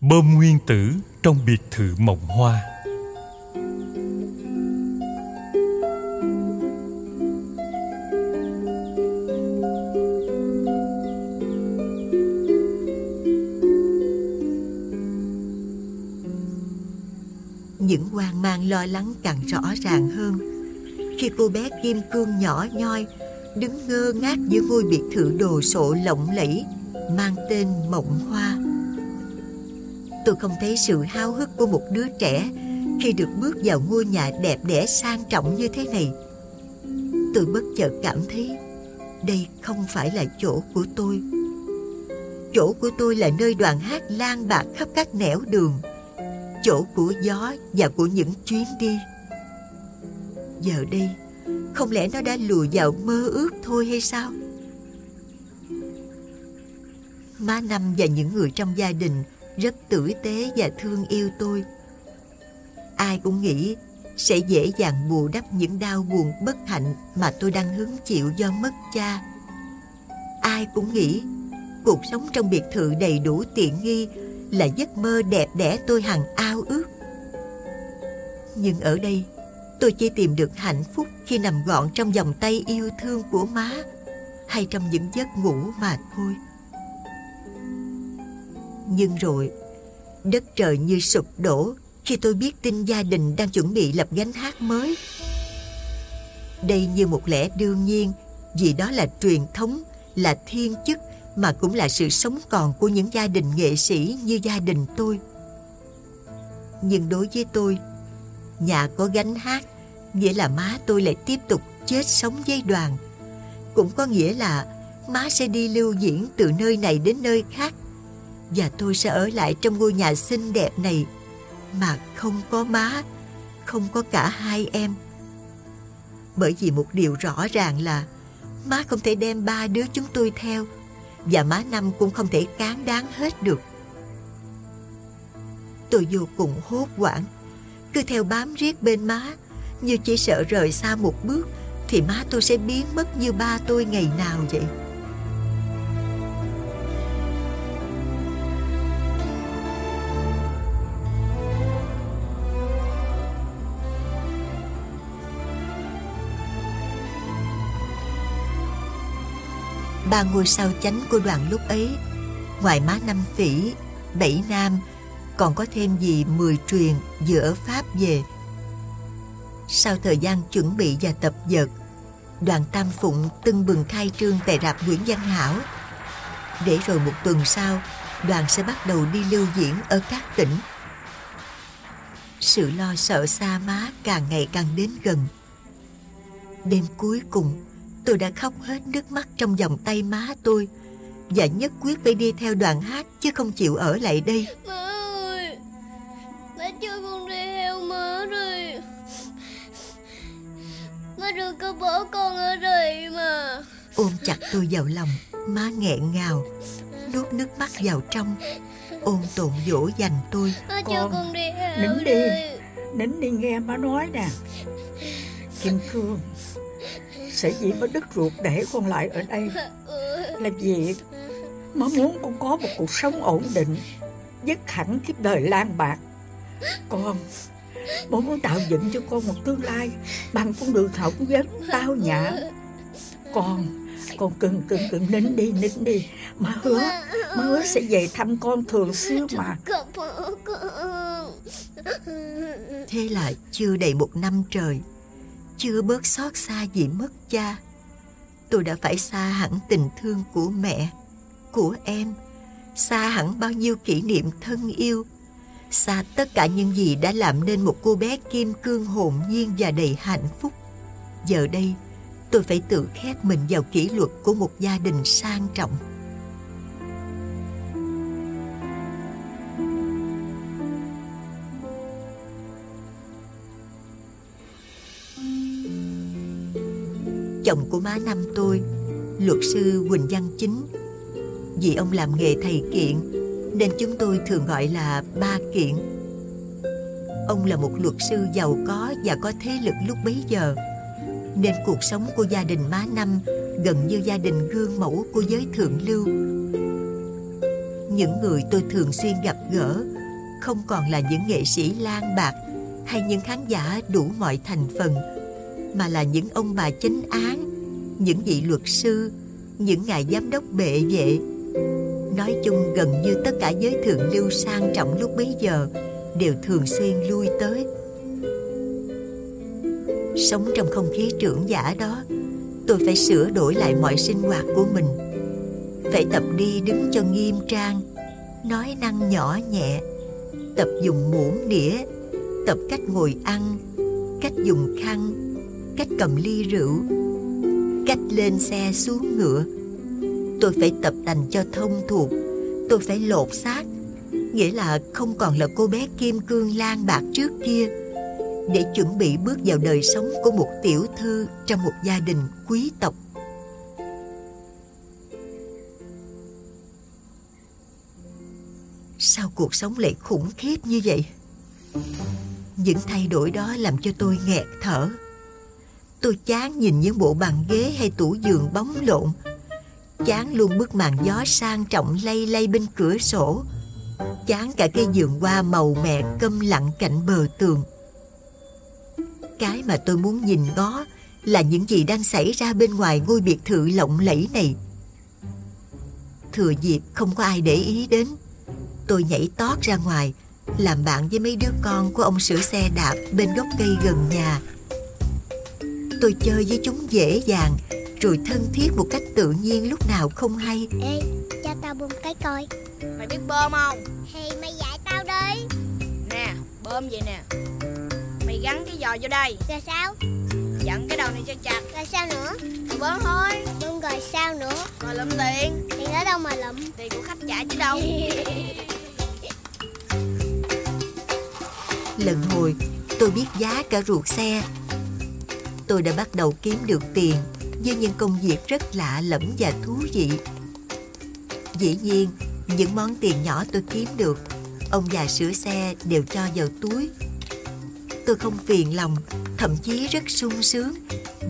Bơm nguyên tử trong biệt thự mộng hoa. Những hoang mang lo lắng càng rõ ràng hơn. Khi cô bé Kim Cương nhỏ nhoi Đứng ngơ ngác giữa ngôi biệt thự đồ sộ lộng lẫy Mang tên Mộng Hoa Tôi không thấy sự háo hức của một đứa trẻ Khi được bước vào ngôi nhà đẹp đẽ sang trọng như thế này. Tôi bất chợt cảm thấy Đây không phải là chỗ của tôi. Chỗ của tôi là nơi đoàn hát lan bạc khắp các nẻo đường, chỗ của gió và của những chuyến đi. Giờ đây, không lẽ nó đã lùa vào mơ ước thôi hay sao? Má năm và những người trong gia đình rất tử tế và thương yêu tôi ai cũng nghĩ sẽ dễ dàng bù đắp những đau buồn bất hạnh mà tôi đang hứng chịu do mất cha ai cũng nghĩ cuộc sống trong biệt thự đầy đủ tiện nghi là giấc mơ đẹp đẽ tôi hằng ao ước. Nhưng ở đây, tôi chỉ tìm được hạnh phúc khi nằm gọn trong vòng tay yêu thương của má hay trong những giấc ngủ mà thôi. Nhưng rồi, đất trời như sụp đổ khi tôi biết tin gia đình đang chuẩn bị lập gánh hát mới. Đây như một lẽ đương nhiên vì đó là truyền thống, là thiên chức mà cũng là sự sống còn của những gia đình nghệ sĩ như gia đình tôi. Nhưng đối với tôi, nhà có gánh hát nghĩa là má tôi lại tiếp tục chết sống với đoàn. Cũng có nghĩa là má sẽ đi lưu diễn từ nơi này đến nơi khác và tôi sẽ ở lại trong ngôi nhà xinh đẹp này mà không có má, không có cả hai em. Bởi vì một điều rõ ràng là má không thể đem ba đứa chúng tôi theo và má Năm cũng không thể cán đáng hết được. Tôi vô cùng hốt hoảng, cứ theo bám riết bên má, như chỉ sợ rời xa một bước thì má tôi sẽ biến mất như ba tôi ngày nào vậy. Ba ngôi sao chánh của đoàn lúc ấy. Ngoài má năm phỉ, bảy nam, còn có thêm gì mười truyền giữa pháp về. Sau thời gian chuẩn bị và tập dượt đoàn tam phụng tưng bừng khai trương tại rạp nguyễn văn hảo. Để rồi một tuần sau, đoàn sẽ bắt đầu đi lưu diễn ở các tỉnh. Sự lo sợ xa má càng ngày càng đến gần. Đêm cuối cùng Tôi đã khóc hết nước mắt trong vòng tay má tôi. Và nhất quyết phải đi theo đoàn hát Chứ không chịu ở lại đây. Má ơi Má chưa con đi theo má rồi. Má đừng có bỏ con ở đây mà. Ôm chặt tôi vào lòng Má nghẹn ngào Nuốt nước mắt vào trong Ôm tồn dỗ dành tôi. Má con, cho con đi theo Nín đi Nín đi nghe má nói nè. Kim Cương Sở dĩ với đứt ruột để con lại ở đây? Là vì Má muốn con có một cuộc sống ổn định, Dứt hẳn kiếp đời lan bạc. Con, Bố muốn tạo dựng cho con một tương lai Bằng con đường học vấn tao nhã. Con Con cưng cưng cưng nín đi nín đi. Má hứa Má hứa sẽ về thăm con thường xuyên mà. Thế là chưa đầy một năm trời chưa bớt xót xa vì mất cha, tôi đã phải xa hẳn tình thương của mẹ, của em. Xa hẳn bao nhiêu kỷ niệm thân yêu. Xa tất cả những gì đã làm nên một cô bé kim cương hồn nhiên và đầy hạnh phúc. Giờ đây, tôi phải tự khép mình vào kỷ luật của một gia đình sang trọng. Chồng của má năm tôi, luật sư Quỳnh Văn Chính. Vì ông làm nghề thầy kiện, nên chúng tôi thường gọi là ba kiện. Ông là một luật sư giàu có và có thế lực lúc bấy giờ, nên cuộc sống của gia đình má năm gần như gia đình gương mẫu của giới thượng lưu. Những người tôi thường xuyên gặp gỡ không còn là những nghệ sĩ lang bạc hay những khán giả đủ mọi thành phần mà là những ông bà chánh án, những vị luật sư, những ngài giám đốc bệ vệ. Nói chung gần như tất cả giới thượng lưu sang trọng lúc bấy giờ đều thường xuyên lui tới. Sống trong không khí trưởng giả đó, tôi phải sửa đổi lại mọi sinh hoạt của mình. Phải tập đi đứng cho nghiêm trang, nói năng nhỏ nhẹ, tập dùng muỗng đĩa, tập cách ngồi ăn, cách dùng khăn cách cầm ly rượu, cách lên xe xuống ngựa. Tôi phải tập tành cho thông thuộc, tôi phải lột xác, nghĩa là không còn là cô bé kim cương lan bạc trước kia, để chuẩn bị bước vào đời sống của một tiểu thư trong một gia đình quý tộc. Sao cuộc sống lại khủng khiếp như vậy? Những thay đổi đó làm cho tôi nghẹt thở tôi chán nhìn những bộ bàn ghế hay tủ giường bóng lộn. Chán luôn bức màn gió sang trọng lay lay bên cửa sổ. Chán cả cây giường hoa màu mẹ câm lặng cạnh bờ tường. Cái mà tôi muốn nhìn ngó là những gì đang xảy ra bên ngoài ngôi biệt thự lộng lẫy này. Thừa dịp không có ai để ý đến, tôi nhảy tót ra ngoài, làm bạn với mấy đứa con của ông sửa xe đạp bên gốc cây gần nhà tôi chơi với chúng dễ dàng rồi thân thiết một cách tự nhiên lúc nào không hay. Ê, cho tao bơm cái coi. Mày biết bơm không? Thì mày dạy tao đi. Nè, bơm vậy nè. Mày gắn cái giò vô đây. Rồi sao? Dặn cái đầu này cho chặt. Rồi sao nữa? Rồi bơm thôi. Bơm rồi sao nữa? Rồi lụm tiền. Tiền ở đâu mà lụm? Tiền của khách trả chứ đâu. Lần hồi tôi biết giá cả ruột xe tôi đã bắt đầu kiếm được tiền với những công việc rất lạ lẫm và thú vị. Dĩ nhiên, những món tiền nhỏ tôi kiếm được, ông già sửa xe đều cho vào túi. Tôi không phiền lòng, thậm chí rất sung sướng,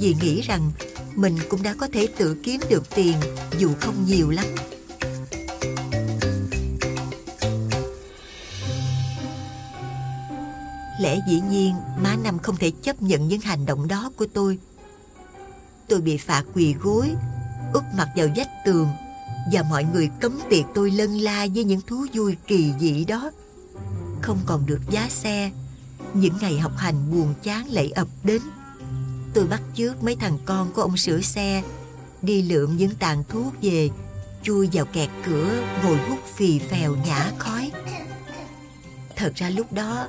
vì nghĩ rằng mình cũng đã có thể tự kiếm được tiền dù không nhiều lắm. Lẽ dĩ nhiên má năm không thể chấp nhận những hành động đó của tôi. Tôi bị phạt quỳ gối, úp mặt vào vách tường và mọi người cấm tiệc tôi lân la với những thú vui kỳ dị đó. Không còn được giá xe, những ngày học hành buồn chán lại ập đến. Tôi bắt chước mấy thằng con của ông sửa xe, đi lượm những tàn thuốc về, chui vào kẹt cửa, ngồi hút phì phèo nhả khói. Thật ra lúc đó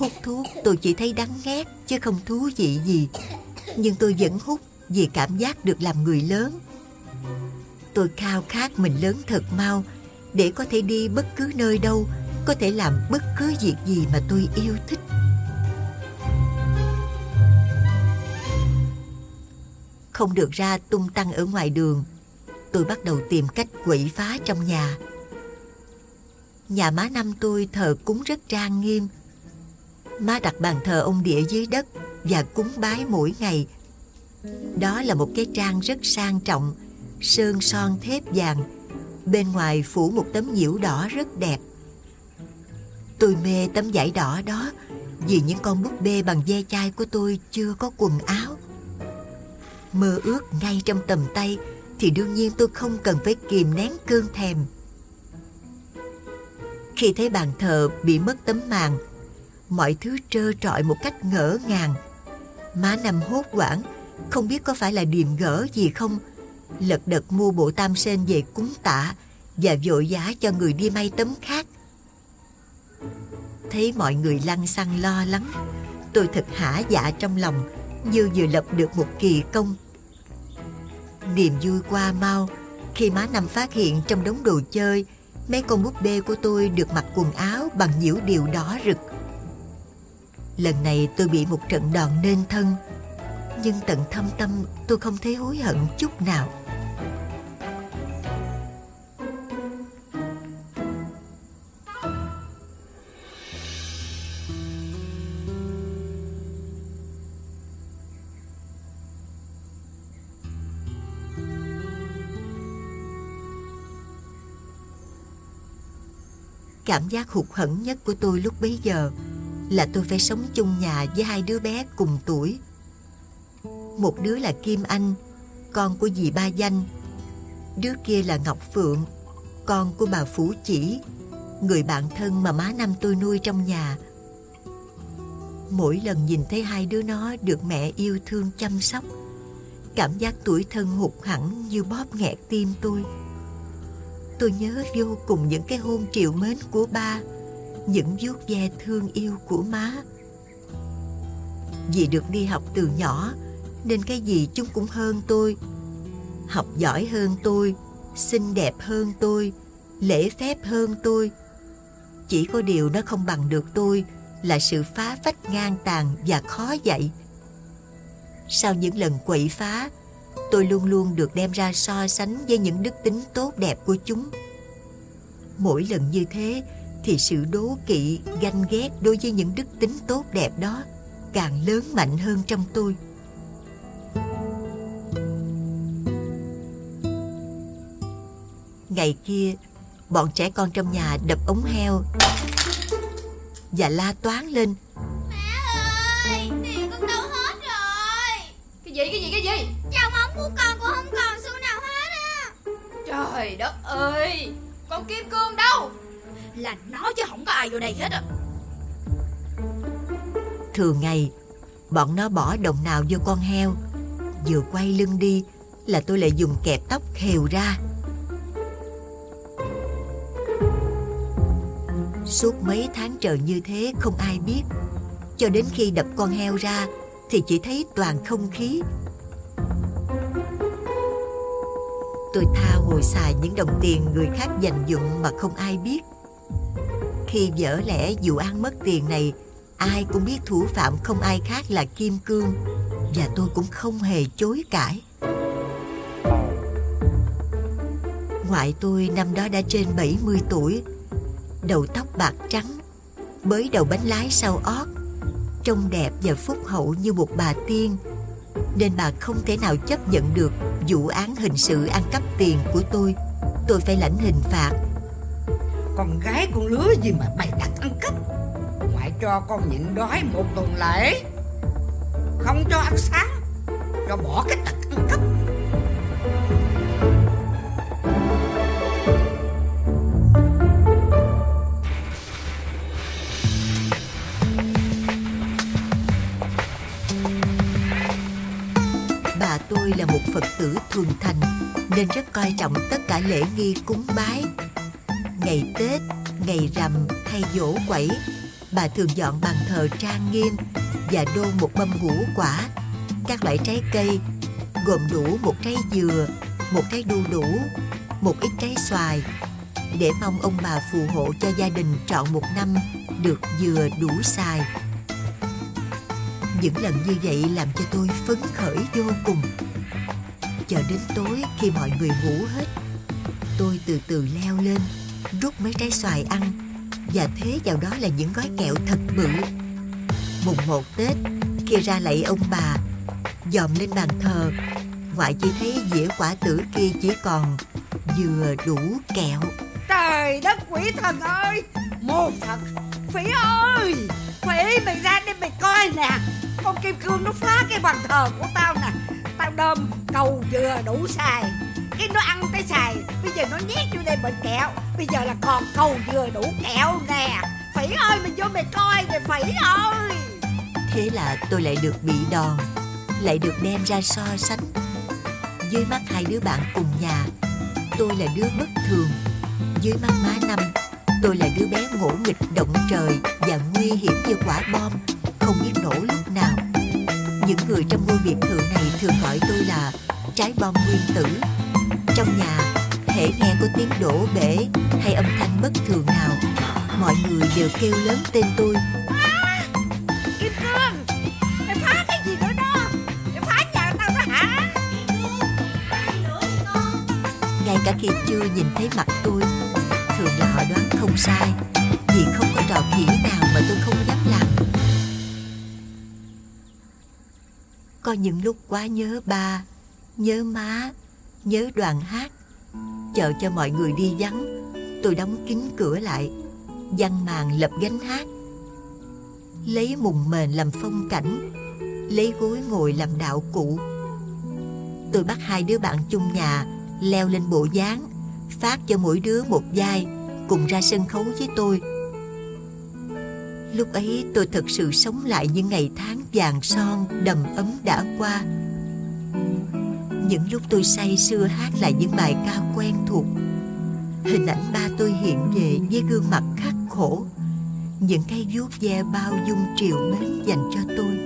hút thuốc, tôi chỉ thấy đắng ghét chứ không thú vị gì. Nhưng tôi vẫn hút vì cảm giác được làm người lớn. Tôi khao khát mình lớn thật mau, để có thể đi bất cứ nơi đâu, có thể làm bất cứ việc gì mà tôi yêu thích. Không được ra tung tăng ở ngoài đường, tôi bắt đầu tìm cách quậy phá trong nhà. Nhà má năm tôi thờ cúng rất trang nghiêm má đặt bàn thờ ông địa dưới đất và cúng bái mỗi ngày. Đó là một cái trang rất sang trọng, sơn son thép vàng. Bên ngoài phủ một tấm nhiễu đỏ rất đẹp. Tôi mê tấm vải đỏ đó vì những con búp bê bằng ve chai của tôi chưa có quần áo. Mơ ước ngay trong tầm tay thì đương nhiên tôi không cần phải kìm nén cơn thèm. Khi thấy bàn thờ bị mất tấm màn mọi thứ trơ trọi một cách ngỡ ngàng. Má nằm hốt quảng, không biết có phải là điềm gỡ gì không. Lật đật mua bộ tam sen về cúng tạ và vội giá cho người đi may tấm khác. Thấy mọi người lăn xăng lo lắng tôi thật hả dạ trong lòng như vừa lập được một kỳ công. Niềm vui qua mau khi má nằm phát hiện trong đống đồ chơi mấy con búp bê của tôi được mặc quần áo bằng nhiễu điều đỏ rực lần này tôi bị một trận đòn nên thân. Nhưng tận thâm tâm, tôi không thấy hối hận chút nào. Cảm giác hụt hẫng nhất của tôi lúc bấy giờ là tôi phải sống chung nhà với hai đứa bé cùng tuổi. Một đứa là Kim Anh, con của dì Ba Danh. Đứa kia là Ngọc Phượng, con của bà Phủ Chỉ, người bạn thân mà má năm tôi nuôi trong nhà. Mỗi lần nhìn thấy hai đứa nó được mẹ yêu thương chăm sóc, cảm giác tuổi thân hụt hẳn như bóp nghẹt tim tôi. Tôi nhớ vô cùng những cái hôn triệu mến của ba, những vuốt ve thương yêu của má. Vì được đi học từ nhỏ, nên cái gì chúng cũng hơn tôi. Học giỏi hơn tôi, xinh đẹp hơn tôi, lễ phép hơn tôi. Chỉ có điều nó không bằng được tôi là sự phá phách ngang tàn và khó dạy. Sau những lần quậy phá, tôi luôn luôn được đem ra so sánh với những đức tính tốt đẹp của chúng. Mỗi lần như thế thì sự đố kỵ, ganh ghét đối với những đức tính tốt đẹp đó càng lớn mạnh hơn trong tôi. Ngày kia, bọn trẻ con trong nhà đập ống heo và la toán lên. Mẹ ơi, tiền con đâu hết rồi. Cái gì cái gì cái gì Trong ống của con cũng không còn xu nào hết á. Trời đất ơi Con kim cương đâu là nó chứ không có ai vô đây hết á Thường ngày, bọn nó bỏ đồng nào vô con heo. Vừa quay lưng đi là tôi lại dùng kẹp tóc khều ra. Suốt mấy tháng trời như thế không ai biết. Cho đến khi đập con heo ra thì chỉ thấy toàn không khí. Tôi tha hồi xài những đồng tiền người khác dành dụng mà không ai biết. Khi dở lẽ vụ ăn mất tiền này, ai cũng biết thủ phạm không ai khác là Kim Cương và tôi cũng không hề chối cãi. Ngoại tôi năm đó đã trên 70 tuổi, đầu tóc bạc trắng, bới đầu bánh lái sau ót, trông đẹp và phúc hậu như một bà tiên, nên bà không thể nào chấp nhận được vụ án hình sự ăn cắp tiền của tôi. Tôi phải lãnh hình phạt con gái con lứa gì mà bày đặt ăn cắp? Ngoại cho con nhịn đói một tuần lễ Không cho ăn sáng, Cho bỏ cái tật ăn cắp. Bà tôi là một Phật tử thuần thành, nên rất coi trọng tất cả lễ nghi cúng bái. Ngày Tết, ngày rằm hay dỗ quẩy, bà thường dọn bàn thờ trang nghiêm và đôn một mâm ngũ quả, các loại trái cây, gồm đủ một trái dừa, một trái đu đủ, một ít trái xoài, để mong ông bà phù hộ cho gia đình trọn một năm được vừa đủ xài. Những lần như vậy làm cho tôi phấn khởi vô cùng. Chờ đến tối khi mọi người ngủ hết, tôi từ từ leo lên, rút mấy trái xoài ăn. Và thế vào đó là những gói kẹo thật bự. Mùng một Tết, khi ra lạy ông bà, dòm lên bàn thờ, ngoại chỉ thấy dĩa quả tử kia chỉ còn vừa đủ kẹo. Trời đất quỷ thần ơi! Mô Phật Phỉ ơi! Phỉ mày ra đây mày coi nè. Con kim cương nó phá cái bàn thờ của tao nè. Tao đơm cầu dừa đủ xài. Cái nó ăn tới xài. Bây giờ nó nhét vô đây bệnh kẹo. Bây giờ là còn cầu dừa đủ kẹo nè. Phỉ ơi, mình vô mày coi nè Phỉ ơi. Thế là tôi lại được bị đòn, Lại được đem ra so sánh. Dưới mắt hai đứa bạn cùng nhà, Tôi là đứa bất thường. Dưới mắt má năm, Tôi là đứa bé ngỗ nghịch, động trời Và nguy hiểm như quả bom, Không biết nổ lúc nào. Những người trong ngôi biệt thự này Thường gọi tôi là trái bom nguyên tử trong nhà, Hễ nghe có tiếng đổ bể Hay âm thanh bất thường nào, Mọi người đều kêu lớn tên tôi. Kim cương Mày phá cái gì nữa đó Mày phá nhà tao đó hả ngay cả khi chưa nhìn thấy mặt tôi, thường là họ đoán không sai, vì không có trò khỉ nào mà tôi không dám làm. Có những lúc quá nhớ ba, nhớ má nhớ đoàn hát. Chờ cho mọi người đi vắng, tôi đóng kín cửa lại, Văn màn lập gánh hát. Lấy mùng mền làm phong cảnh, Lấy gối ngồi làm đạo cụ. Tôi bắt hai đứa bạn chung nhà Leo lên bộ dáng, Phát cho mỗi đứa một vai, Cùng ra sân khấu với tôi. Lúc ấy tôi thật sự sống lại những ngày tháng vàng son đầm ấm đã qua. Những lúc tôi say sưa hát lại những bài ca quen thuộc. Hình ảnh ba tôi hiện về với gương mặt khắc khổ. Những cái vuốt ve bao dung triều mến dành cho tôi.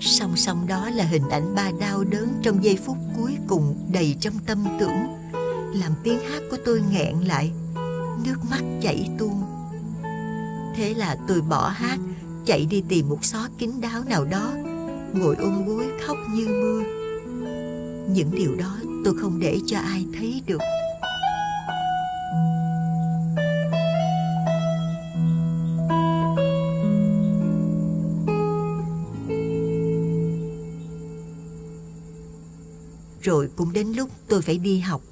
Song song đó là hình ảnh ba đau đớn trong giây phút cuối cùng đầy trong tâm tưởng. Làm tiếng hát của tôi nghẹn lại, Nước mắt chảy tuôn. Thế là tôi bỏ hát, Chạy đi tìm một xó kín đáo nào đó. Ngồi ôm gối khóc như mưa. Những điều đó tôi không để cho ai thấy được. Rồi cũng đến lúc tôi phải đi học.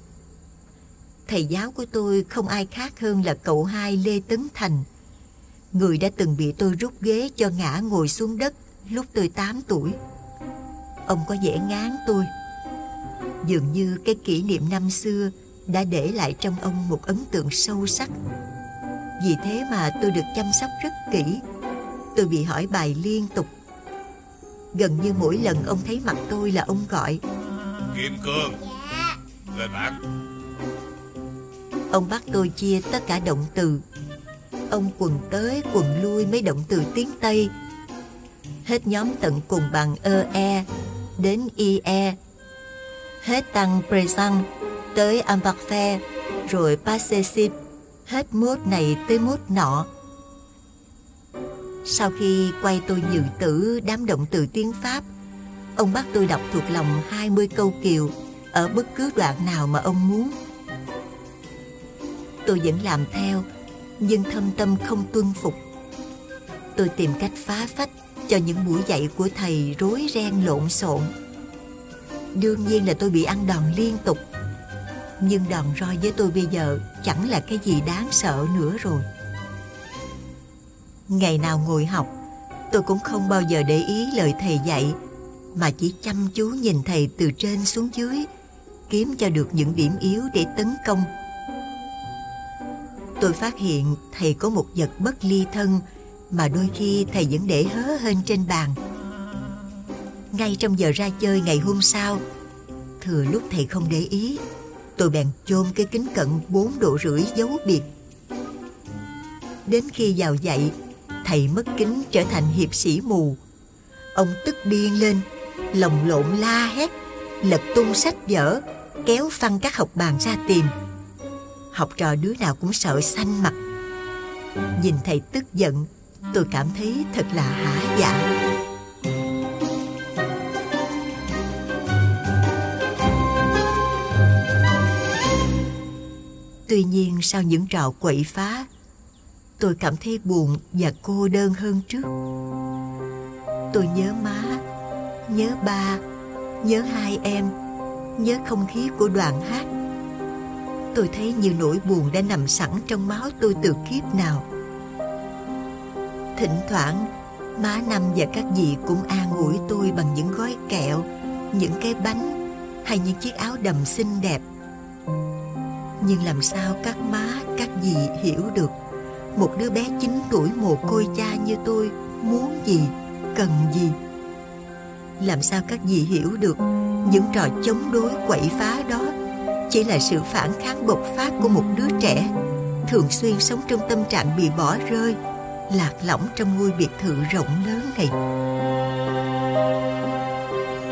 Thầy giáo của tôi không ai khác hơn là cậu hai Lê Tấn Thành, Người đã từng bị tôi rút ghế cho ngã ngồi xuống đất lúc tôi 8 tuổi. Ông có vẻ ngán tôi. Dường như cái kỷ niệm năm xưa đã để lại trong ông một ấn tượng sâu sắc. Vì thế mà tôi được chăm sóc rất kỹ. Tôi bị hỏi bài liên tục. Gần như mỗi lần ông thấy mặt tôi là ông gọi Kim Cương Lên bảng Ông bắt tôi chia tất cả động từ. Ông quần tới quần lui mấy động từ tiếng Tây. Hết nhóm tận cùng bằng ơ e Đến ie Hết tăng present Tới Ambarfe, Rồi passé Hết mốt này tới mốt nọ. Sau khi quay tôi nhự tử đám động từ tiếng Pháp Ông bắt tôi đọc thuộc lòng 20 câu kiều Ở bất cứ đoạn nào mà ông muốn. Tôi vẫn làm theo Nhưng thâm tâm không tuân phục. Tôi tìm cách phá phách Cho những buổi dạy của thầy rối ren lộn xộn. Đương nhiên là tôi bị ăn đòn liên tục. Nhưng đòn roi với tôi bây giờ Chẳng là cái gì đáng sợ nữa rồi. Ngày nào ngồi học, Tôi cũng không bao giờ để ý lời thầy dạy, Mà chỉ chăm chú nhìn thầy từ trên xuống dưới, Kiếm cho được những điểm yếu để tấn công. Tôi phát hiện thầy có một vật bất ly thân, Mà đôi khi thầy vẫn để hớ hên trên bàn. Ngay trong giờ ra chơi ngày hôm sau, Thừa lúc thầy không để ý, Tôi bèn chôn cái kính cận bốn độ rưỡi giấu biệt. Đến khi vào dạy Thầy mất kính trở thành hiệp sĩ mù. Ông tức điên lên, Lồng lộn la hét, Lật tung sách vở, Kéo phăng các học bàn ra tìm. Học trò đứa nào cũng sợ xanh mặt. Nhìn thầy tức giận, Tôi cảm thấy thật là hả dạ. Tuy nhiên sau những trò quậy phá, Tôi cảm thấy buồn và cô đơn hơn trước. Tôi nhớ má, Nhớ ba, Nhớ hai em, Nhớ không khí của đoàn hát. Tôi thấy nhiều nỗi buồn đã nằm sẵn trong máu tôi từ kiếp nào. Thỉnh thoảng, Má Năm và các dì cũng an ủi tôi bằng những gói kẹo, Những cái bánh Hay những chiếc áo đầm xinh đẹp. Nhưng làm sao các má, các dì hiểu được? Một đứa bé 9 tuổi mồ côi cha như tôi Muốn gì, cần gì? Làm sao các dì hiểu được Những trò chống đối quậy phá đó? Chỉ là sự phản kháng bộc phát của một đứa trẻ Thường xuyên sống trong tâm trạng bị bỏ rơi lạc lõng trong ngôi biệt thự rộng lớn này.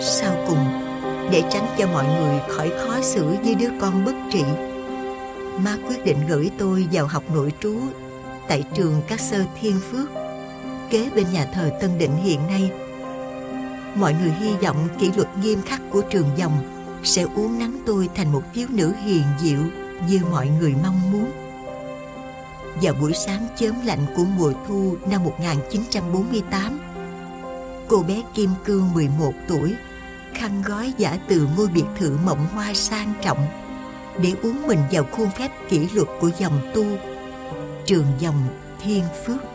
Sau cùng, để tránh cho mọi người khỏi khó xử với đứa con bất trị, má quyết định gửi tôi vào học nội trú tại trường các sơ Thiên Phước, kế bên nhà thờ Tân Định hiện nay. Mọi người hy vọng kỷ luật nghiêm khắc của trường dòng sẽ uốn nắn tôi thành một thiếu nữ hiền diệu như mọi người mong muốn. Vào buổi sáng chớm lạnh của mùa thu năm 1948 Cô bé Kim Cương 11 tuổi Khăn gói giả từ ngôi biệt thự mộng hoa sang trọng để uống mình vào khuôn phép kỷ luật của dòng tu, trường dòng thiên phước.